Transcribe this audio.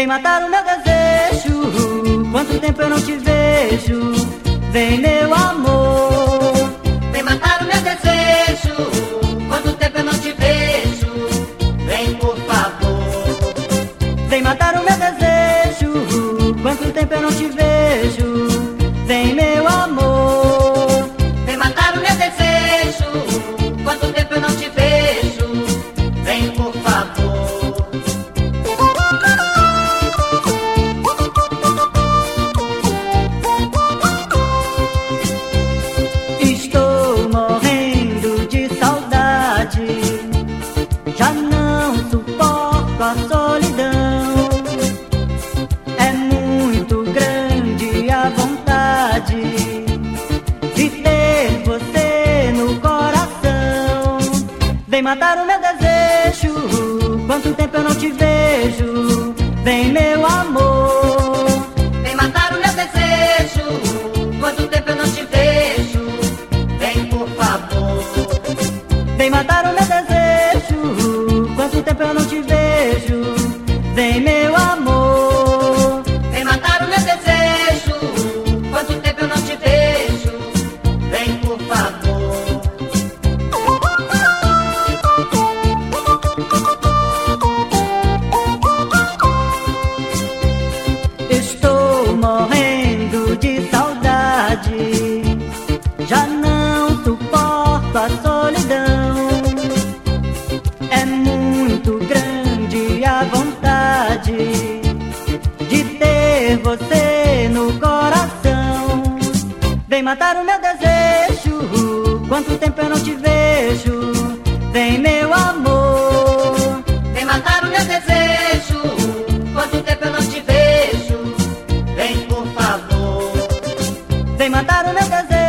Vem matar o meu desejo. Quanto tempo eu não te vejo? Vem, meu amor. Vem matar o meu desejo. Quanto tempo eu não te vejo? Vem, por favor. Vem matar o meu desejo. Quanto tempo eu não te vejo? Vem matar o meu desejo. Quanto tempo eu não te vejo? Vem, meu amor. Vem matar o meu desejo. Quanto tempo eu não te vejo? Vem, por favor. Vem matar o meu desejo. Quanto tempo eu não te morrendo de saudade. Já não suporto a solidão. É muito grande a vontade de ter você no coração. Vem matar o meu desejo. Quanto tempo eu não te vejo? Mataram meu desejo.